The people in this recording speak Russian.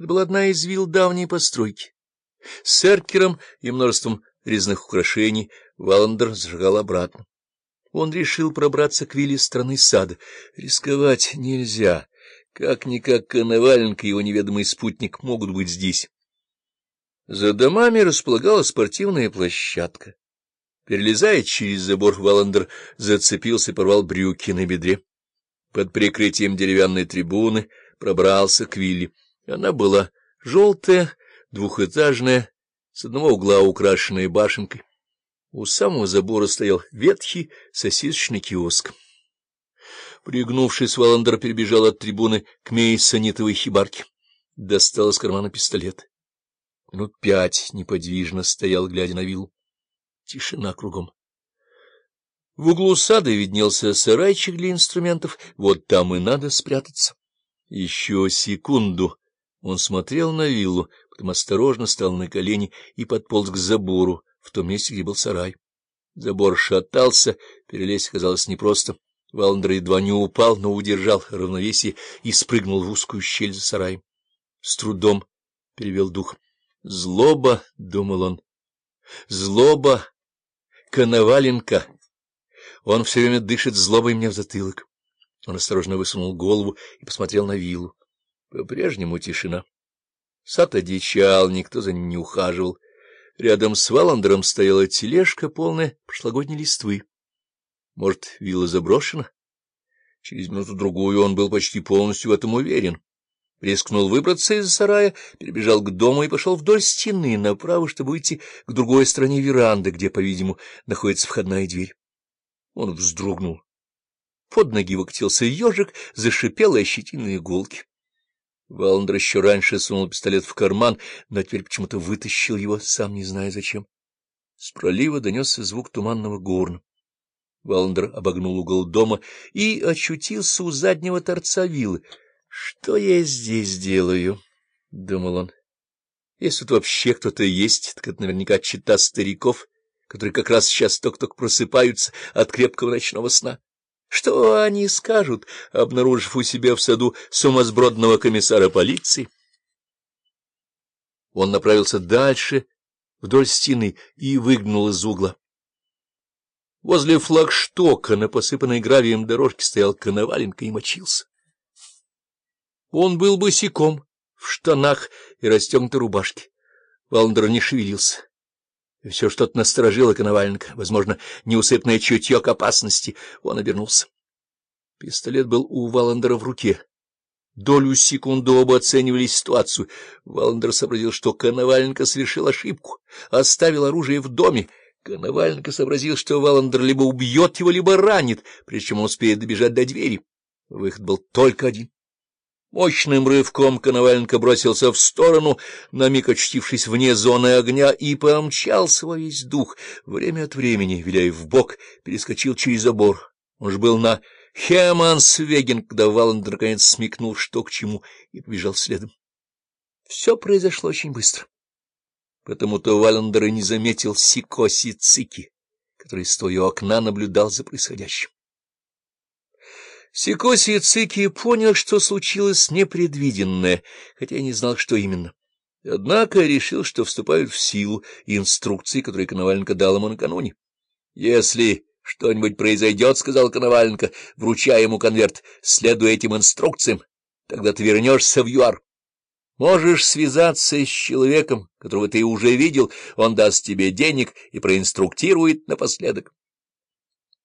Это была одна из вилл давней постройки. С эркером и множеством резных украшений Валандер зажигал обратно. Он решил пробраться к вилле стороны сада. Рисковать нельзя. Как-никак Коноваленко и его неведомый спутник могут быть здесь. За домами располагалась спортивная площадка. Перелезая через забор, Валандер зацепился и порвал брюки на бедре. Под прикрытием деревянной трибуны пробрался к вилле. Она была желтая, двухэтажная, с одного угла украшенная башенкой. У самого забора стоял ветхий сосисочный киоск. Пригнувшись, Валандер перебежал от трибуны к мейсонитовой хибарке. Достал из кармана пистолет. Минут пять неподвижно стоял, глядя на виллу. Тишина кругом. В углу сада виднелся сарайчик для инструментов. Вот там и надо спрятаться. Еще секунду он смотрел на виллу, потом осторожно стал на колени и подполз к забору, в том месте, где был сарай. Забор шатался, перелезть оказалось непросто. Валандер едва не упал, но удержал равновесие и спрыгнул в узкую щель за сараем. С трудом перевел дух. «Злоба», — думал он, — «злоба, Коноваленко. Он все время дышит злобой мне в затылок». Он осторожно высунул голову и посмотрел на виллу. По-прежнему тишина. Сад одичал, никто за ним не ухаживал. Рядом с Валандером стояла тележка, полная прошлогодней листвы. Может, вилла заброшена? Через минуту-другую он был почти полностью в этом уверен. Рискнул выбраться из сарая, перебежал к дому и пошел вдоль стены направо, чтобы выйти к другой стороне веранды, где, по-видимому, находится входная дверь. Он вздрогнул. Под ноги выкатился ежик, зашипел и ощетинные иголки. Валандер еще раньше сунул пистолет в карман, но теперь почему-то вытащил его, сам не зная зачем. С пролива донесся звук туманного горна. Валандер обогнул угол дома и очутился у заднего торца виллы. — Что я здесь делаю? — думал он. — Если тут вообще кто-то есть, так это наверняка чита стариков, которые как раз сейчас только-только просыпаются от крепкого ночного сна. Что они скажут, обнаружив у себя в саду сумасбродного комиссара полиции? Он направился дальше, вдоль стены, и выгнул из угла. Возле флагштока на посыпанной гравием дорожке стоял Коноваленко и мочился. Он был босиком, в штанах и расстегнутой рубашке. Валандер не шевелился. И все что-то насторожило Коноваленко, возможно, неусыпное чутье к опасности. Он обернулся. Пистолет был у Валандера в руке. Долю секунды оба оценивали ситуацию. Валандер сообразил, что Коноваленко совершил ошибку, оставил оружие в доме. Коноваленко сообразил, что Валандер либо убьет его, либо ранит, прежде чем он успеет добежать до двери. Выход был только один. Мощным рывком Коноваленко бросился в сторону, на миг очутившись вне зоны огня, и помчался во весь дух. Время от времени, виляя в бок, перескочил через забор. Он же был на Хемансвеген, когда Валандер наконец смекнул, что к чему, и побежал следом. Все произошло очень быстро. Потому-то Валандер и не заметил Сикоси Цики, который, стоя у окна, наблюдал за происходящим. Сикоси Цики понял, что случилось непредвиденное, хотя не знал, что именно. Однако решил, что вступают в силу инструкции, которые Коноваленко дал ему накануне. Если что-нибудь произойдет, — сказал Коноваленко, вручая ему конверт, — следуя этим инструкциям, тогда ты вернешься в ЮАР. Можешь связаться с человеком, которого ты уже видел, он даст тебе денег и проинструктирует напоследок.